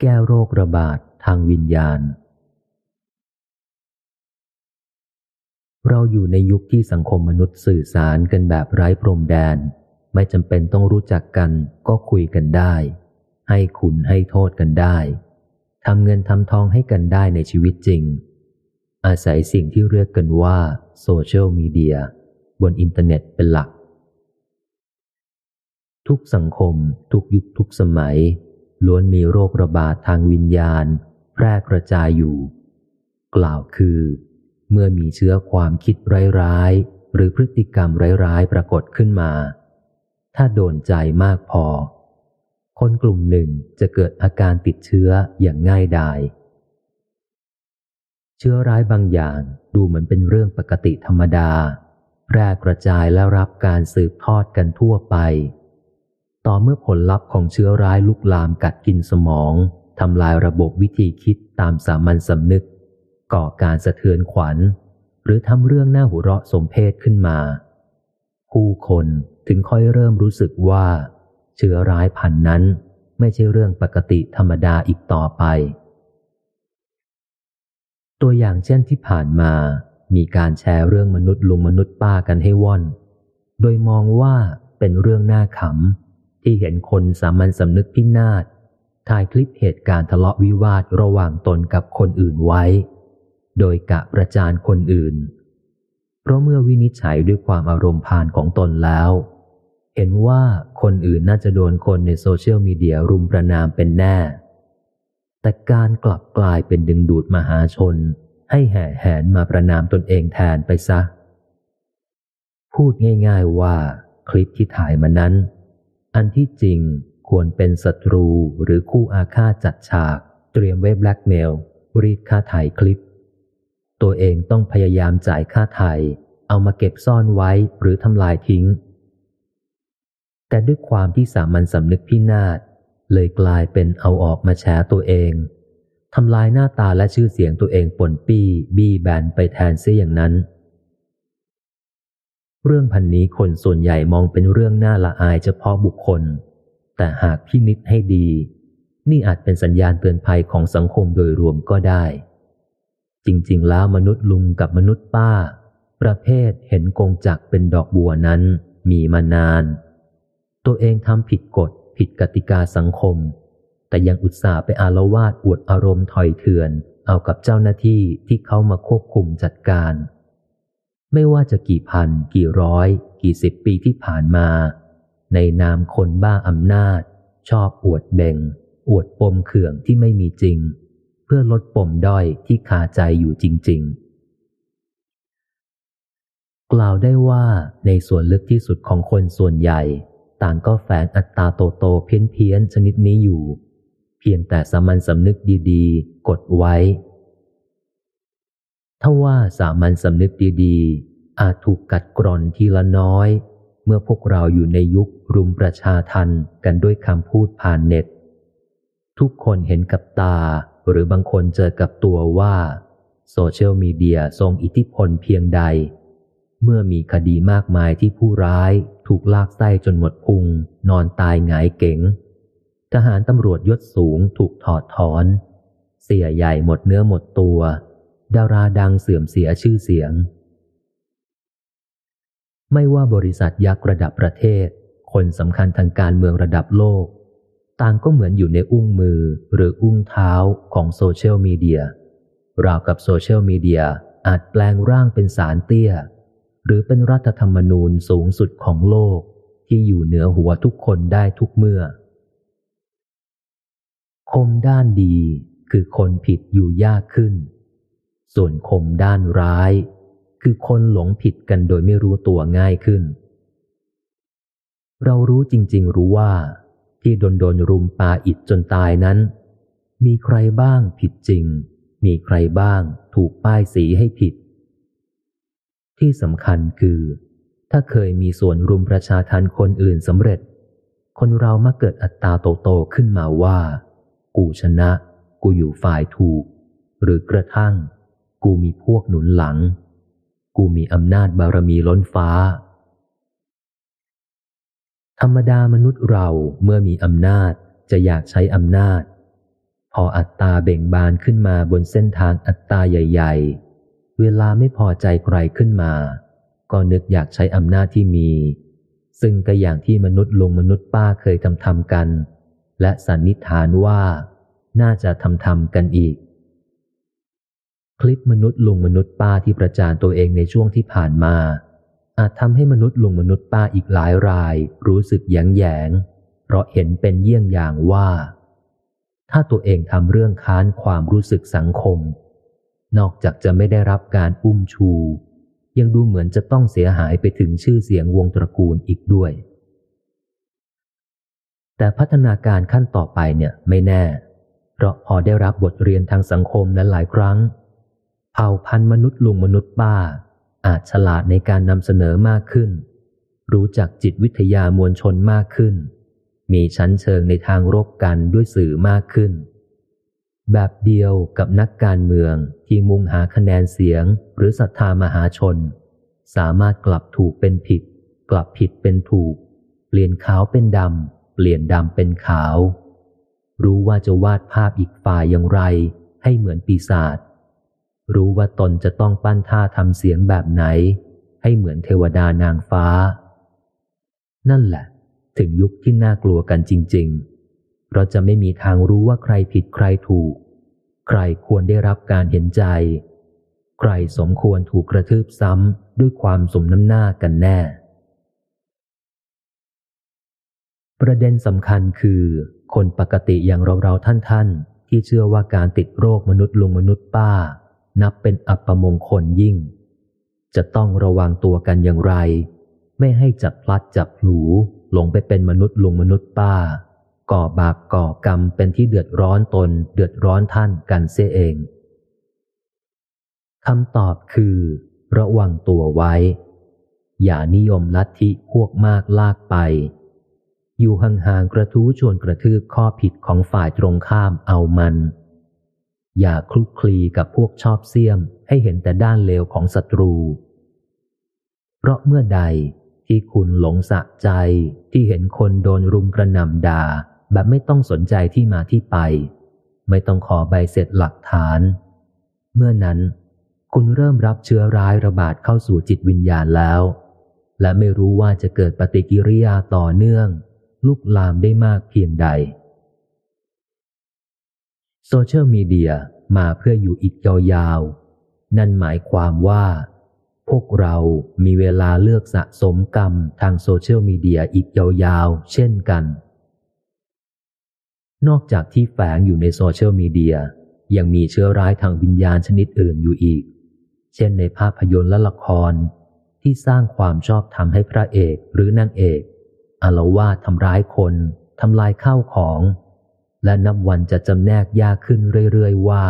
แก้โรคระบาดทางวิญญาณ เราอยู่ในยุคที่สังคมมนุษย์สื่อสารกันแบบไร้พรมแดน ไม่จำเป็นต้องรู้จักกันก็คุยกันได้ ให้คุณให้โทษกันได้ทำเงินทำทองให้กันได้ในชีวิตจริง อาศัยสิ่งที่เรียกกันว่าโซเชียลมีเดียบนอินเทอร์เน็ตเป็นหลัก ทุกสังคม ทุกยุคทุกสมัย ล้วนมีโรคระบาดทางวิญญาณ แพร่กระจายอยู่ กล่าวคือ เมื่อมีเชื้อความคิดร้ายๆหรือพฤติกรรมร้ายๆปรากฏขึ้นมา ถ้าโดนใจมากพอ คนกลุ่มหนึ่งจะเกิดอาการติดเชื้ออย่างง่ายดายเชื้อร้ายบางอย่างดูเหมือนเป็นเรื่องปกติธรรมดา แพร่กระจายและรับการสืบทอดกันทั่วไป ต่อเมื่อผลลัพธ์ของเชื้อร้ายลุกลามกัดกินสมองทำลายระบบวิธีคิดตามสามัญสำนึก ก่อการสะเทือนขวัญ หรือทำเรื่องน่าหัวเราะสมเพศขึ้นมา ผู้คนถึงค่อยเริ่มรู้สึกว่า เชื้อร้ายพันนั้นไม่ใช่เรื่องปกติธรรมดาอีกต่อไป ตัวอย่างเช่นที่ผ่านมา มีการแชร์เรื่องมนุษย์ลุงมนุษย์ป้ากันให้ว่อน โดยมองว่าเป็นเรื่องน่าขำ ที่เห็นคนสามัญสำนึกพินาศถ่ายคลิปเหตุการณ์ทะเลาะวิวาทระหว่างตนกับคนอื่นไว้ โดยกะประจานคนอื่น เพราะเมื่อวินิจฉัยด้วยความอารมณ์พานของตนแล้ว เห็นว่าคนอื่นน่าจะโดนคนในโซเชียลมีเดียรุมประนามเป็นแน่ แต่การกลับกลายเป็นดึงดูดมหาชน ให้แห่แหนมาประนามตนเองแทนไปซะ พูดง่าย ๆว่า คลิปที่ถ่ายมานั้น อันที่จริงควรเป็นศัตรูหรือคู่อาฆาตจัดฉาก เตรียมเว็บแบล็กเมล รีดค่าถ่ายคลิป ตัวเองต้องพยายามจ่ายค่าถ่ายเอามาเก็บซ่อนไว้หรือทำลายทิ้ง แต่ด้วยความที่สามัญสำนึกพินาศเลยกลายเป็นเอาออกมาแฉตัวเองทำลายหน้าตาและชื่อเสียงตัวเองปนปี้บี้แบนไปแทนเสียอย่างนั้น เรื่องพันนี้คนส่วนใหญ่มองเป็นเรื่องน่าละอายเฉพาะบุคคล แต่หากพินิษให้ดี นี่อาจเป็นสัญญาณเตือนภัยของสังคมโดยรวมก็ได้ จริง ๆ แล้วมนุษย์ลุงกับมนุษย์ป้า ประเภทเห็นกงจักเป็นดอกบัวนั้นมีมานาน ตัวเองทำผิดกฎผิดกติกาสังคม แต่ยังอุตส่าห์ไปอารวาดอวดอารมณ์ถอยเถื่อน เอากับเจ้าหน้าที่ที่เขามาควบคุมจัดการ ไม่ว่าจะกี่พัน กี่ร้อย กี่สิบปีที่ผ่านมา ในนามคนบ้าอำนาจ ชอบอวดเบ่ง อวดปมเขื่องที่ไม่มีจริง เพื่อลดปมด้อยที่คาใจอยู่จริง ๆ กล่าวได้ว่าในส่วนลึกที่สุดของคนส่วนใหญ่ ต่างก็แฝงอัตตาโตโตเพี้ยนเพียนชนิดนี้อยู่ เพียงแต่สามัญสำนึกดีๆ กดไว้ ถ้าว่าสามัญสำนึกดีๆ อาจถูกกัดกร่อนทีละน้อย เมื่อพวกเราอยู่ในยุครุมประชาทันกันด้วยคำพูดผ่านเน็ต ทุกคนเห็นกับตาหรือบางคนเจอกับตัวว่า โซเชียลมีเดียทรงอิทธิพลเพียงใด เมื่อมีคดีมากมายที่ผู้ร้ายถูกลากไส้จนหมดพุง นอนตายหงายเก๋ง ทหารตำรวจยศสูงถูกถอดถอน เสียใหญ่หมดเนื้อหมดตัว ดาราดังเสื่อมเสียชื่อเสียง ไม่ว่าบริษัทยักษ์ระดับประเทศ คนสำคัญทางการเมืองระดับโลก ต่างก็เหมือนอยู่ในอุ้งมือหรืออุ้งเท้าของโซเชียลมีเดียราวกับโซเชียลมีเดียอาจแปลงร่างเป็นสารเตี้ย หรือเป็นรัฐธรรมนูญสูงสุดของโลกที่อยู่เหนือหัวทุกคนได้ทุกเมื่อ คมด้านดีคือคนผิดอยู่ยากขึ้น ส่วนคมด้านร้าย คือคนหลงผิดกันโดยไม่รู้ตัวง่ายขึ้น เรารู้จริง ๆ รู้ว่า ที่โดนโดนรุมปาอิดจนตายนั้น มีใครบ้างผิดจริง มีใครบ้างถูกป้ายสีให้ผิด ที่สำคัญคือ ถ้าเคยมีส่วนรุมประชาทันคนอื่นสำเร็จ คนเรามักเกิดอัตตาโตๆขึ้นมาว่า กูชนะ กูอยู่ฝ่ายถูก หรือกระทั่ง กูมีพวกหนุนหลัง กูมีอำนาจบารมีล้นฟ้า ธรรมดามนุษย์เราเมื่อมีอำนาจจะอยากใช้อำนาจ พออัตตาเบ่งบานขึ้นมาบนเส้นทางอัตตาใหญ่ ๆ เวลาไม่พอใจใครขึ้นมา ก็นึกอยากใช้อำนาจที่มี ซึ่งก็อย่างที่มนุษย์ลงมนุษย์ป้าเคยทำทำกัน และสันนิษฐานว่า น่าจะทำทำกันอีก คลิปมนุษย์ลุงมนุษย์ป้าที่ประจานตัวเองในช่วงที่ผ่านมา อาจทำให้มนุษย์ลุงมนุษย์ป้าอีกหลายราย รู้สึกแยงแยง เพราะเห็นเป็นเยี่ยงอย่างว่า ถ้าตัวเองทำเรื่องค้านความรู้สึกสังคม นอกจากจะไม่ได้รับการอุ้มชู ยังดูเหมือนจะต้องเสียหายไปถึงชื่อเสียงวงตระกูลอีกด้วย แต่พัฒนาการขั้นต่อไปเนี่ยไม่แน่ เพราะพอได้รับบทเรียนทางสังคมนั้นหลายครั้ง ผ่าพันธุ์มนุษย์ลุงมนุษย์ป้า อาจฉลาดในการนำเสนอมากขึ้น รู้จักจิตวิทยามวลชนมากขึ้น มีชั้นเชิงในทางรบกันด้วยสื่อมากขึ้น แบบเดียวกับนักการเมืองที่มุ่งหาคะแนนเสียงหรือศรัทธามหาชน สามารถกลับถูกเป็นผิด กลับผิดเป็นถูก เปลี่ยนขาวเป็นดำเปลี่ยนดำเป็นขาว รู้ว่าจะวาดภาพอีกฝ่ายอย่างไร ให้เหมือนปีศาจ รู้ว่าตนจะต้องปั้นท่าทำเสียงแบบไหน ให้เหมือนเทวดานางฟ้า นั่นแหละ ถึงยุคที่น่ากลัวกันจริง ๆเราจะไม่มีทางรู้ว่าใครผิดใครถูก ใครควรได้รับการเห็นใจ ใครสมควรถูกกระทืบซ้ำด้วยความสมน้ำหน้ากันแน่ ประเด็นสำคัญคือ คนปกติอย่างเราๆท่านๆที่เชื่อว่าการติดโรคมนุษย์ลุงมนุษย์ป้า นับเป็นอัปมงคลยิ่ง จะต้องระวังตัวกันอย่างไร ไม่ให้จับพลัดจับหลูหลงไปเป็นมนุษย์ลุงมนุษย์ป้า ก่อบาปก่อกรรมเป็นที่เดือดร้อนตน เดือดร้อนท่านกันเสียเองคำตอบคือ ระวังตัวไว้ อย่านิยมลัทธิพวกมากลากไป อยู่ห่างๆกระทู้ชวนกระทืบข้อผิดของฝ่ายตรงข้ามเอามัน อย่าคลุกคลีกับพวกชอบเสี่ยมให้เห็นแต่ด้านเลวของศัตรู เพราะเมื่อใดที่คุณหลงสะใจที่เห็นคนโดนรุมกระหน่ำด่าแบบไม่ต้องสนใจที่มาที่ไป ไม่ต้องขอใบเสร็จหลักฐาน เมื่อนั้น คุณเริ่มรับเชื้อร้ายระบาดเข้าสู่จิตวิญญาณแล้ว และไม่รู้ว่าจะเกิดปฏิกิริยาต่อเนื่อง ลุกลามได้มากเพียงใด โซเชียลมีเดียมาเพื่ออยู่อีกยาวๆ นั่นหมายความว่า พวกเรามีเวลาเลือกสะสมกรรมทางโซเชียลมีเดียอีกยาวๆ เช่นกัน นอกจากที่แฝงอยู่ในโซเชียลมีเดียยังมีเชื้อร้ายทางวิญญาณชนิดอื่นอยู่อีก เช่นในภาพยนตร์และละคร ที่สร้างความชอบทำให้พระเอกหรือนางเอกอารวาสทำร้ายคนทำลายข้าวของ และนับวันจะจำแนกยากขึ้นเรื่อยๆว่า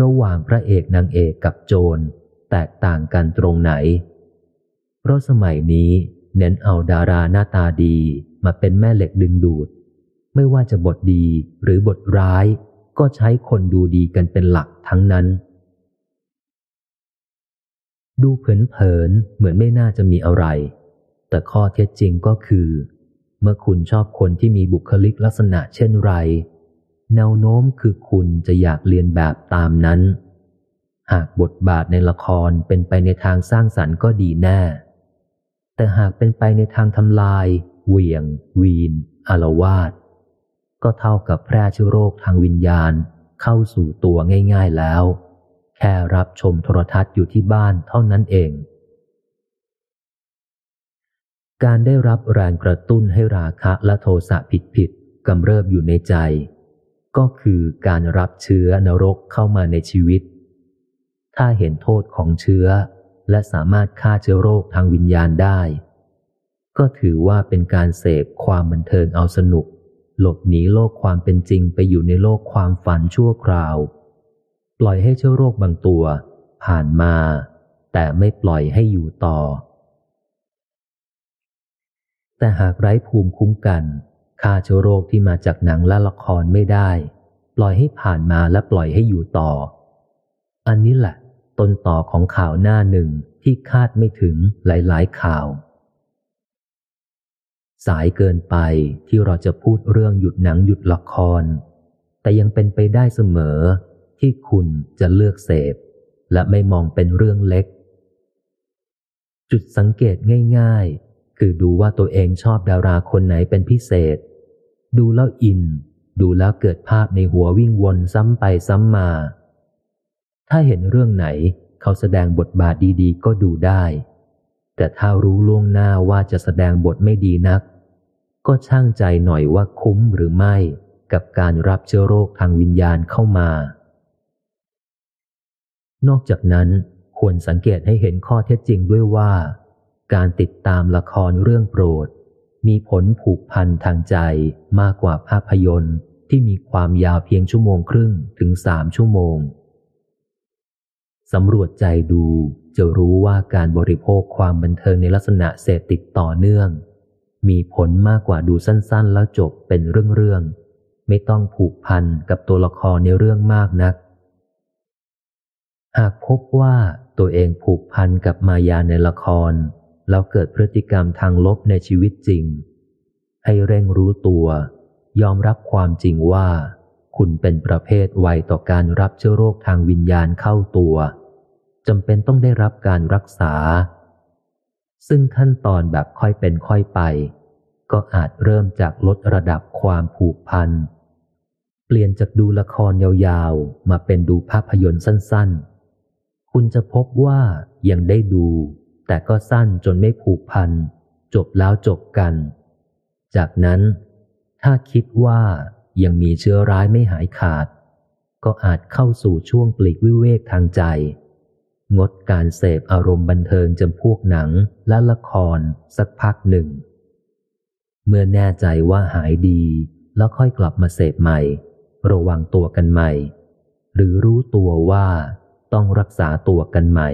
ระหว่างพระเอกนางเอกกับโจรแตกต่างกันตรงไหน เพราะสมัยนี้เน้นเอาดาราหน้าตาดีมาเป็นแม่เหล็กดึงดูด ไม่ว่าจะบทดีหรือบทร้าย ก็ใช้คนดูดีกันเป็นหลักทั้งนั้น ดูเผินๆเหมือนไม่น่าจะมีอะไร แต่ข้อเท็จจริงก็คือ เมื่อคุณชอบคนที่มีบุคลิกลักษณะเช่นไร แนวโน้มคือคุณจะอยากเรียนแบบตามนั้น หากบทบาทในละครเป็นไปในทางสร้างสรรค์ก็ดีแน่ แต่หากเป็นไปในทางทำลาย เหวี่ยง วีนอารวาสก็เท่ากับแพร่เชื้อโรคทางวิญญาณเข้าสู่ตัวง่าย ๆแล้ว แค่รับชมโทรทัศน์อยู่ที่บ้านเท่านั้นเอง การได้รับแรงกระตุ้นให้ราคะและโทสะผิดๆกำเริบอยู่ในใจ ก็คือการรับเชื้อนรกเข้ามาในชีวิต ถ้าเห็นโทษของเชื้อ และสามารถฆ่าเชื้อโรคทางวิญญาณได้ ก็ถือว่าเป็นการเสพความบันเทิงเอาสนุก หลบหนีโลกความเป็นจริงไปอยู่ในโลกความฝันชั่วคราว ปล่อยให้เชื้อโรคบางตัว ผ่านมา แต่ไม่ปล่อยให้อยู่ต่อ แต่หากไร้ภูมิคุ้มกันฆ่าเชื้อโรคที่มาจากหนังและละครไม่ได้ ปล่อยให้ผ่านมาและปล่อยให้อยู่ต่อ อันนี้แหละ ต้นต่อของข่าวหน้าหนึ่งที่คาดไม่ถึงหลายๆ ข่าว สายเกินไปที่เราจะพูดเรื่องหยุดหนังหยุดละคร แต่ยังเป็นไปได้เสมอ ที่คุณจะเลือกเสพ และไม่มองเป็นเรื่องเล็ก จุดสังเกตง่าย คือดูว่าตัวเองชอบดาราคนไหนเป็นพิเศษ ดูแล้วอิน ดูแล้วเกิดภาพในหัววิ่งวนซ้ำไปซ้ำมา ถ้าเห็นเรื่องไหนเขาแสดงบทบาทดีๆ ก็ดูได้ แต่ถ้ารู้ล่วงหน้าว่าจะแสดงบทไม่ดีนัก ก็ช่างใจหน่อยว่าคุ้มหรือไม่กับการรับเชื้อโรคทางวิญญาณเข้ามา นอกจากนั้นควรสังเกตให้เห็นข้อเท็จจริงด้วยว่า การติดตามละครเรื่องโปรด มีผลผูกพันทางใจมากกว่าภาพยนตร์ที่มีความยาวเพียงชั่วโมงครึ่งถึงสามชั่วโมงสำรวจใจดูจะรู้ว่าการบริโภคความบันเทิงในลักษณะเสพติดต่อเนื่อง มีผลมากกว่าดูสั้นๆ แล้วจบเป็นเรื่องๆไม่ต้องผูกพันกับตัวละครในเรื่องมากนัก หากพบว่าตัวเองผูกพันกับมายาในละคร แล้วเกิดพฤติกรรมทางลบในชีวิตจริง ให้เร่งรู้ตัว ยอมรับความจริงว่า คุณเป็นประเภทไวต่อการรับเชื้อโรคทางวิญญาณเข้าตัวจำเป็นต้องได้รับการรักษา ซึ่งขั้นตอนแบบค่อยเป็นค่อยไป ก็อาจเริ่มจากลดระดับความผูกพัน เปลี่ยนจากดูละครยาวๆ มาเป็นดูภาพยนตร์สั้นๆ คุณจะพบว่ายังได้ดู แต่ก็สั้นจนไม่ผูกพัน จบแล้วจบกัน จากนั้น ถ้าคิดว่ายังมีเชื้อร้ายไม่หายขาด ก็อาจเข้าสู่ช่วงปลีกวิเวกทางใจ งดการเสพอารมณ์บันเทิงจำพวกหนังและละครสักพักหนึ่ง เมื่อแน่ใจว่าหายดีแล้วค่อยกลับมาเสพใหม่ ระวังตัวกันใหม่ หรือรู้ตัวว่าต้องรักษาตัวกันใหม่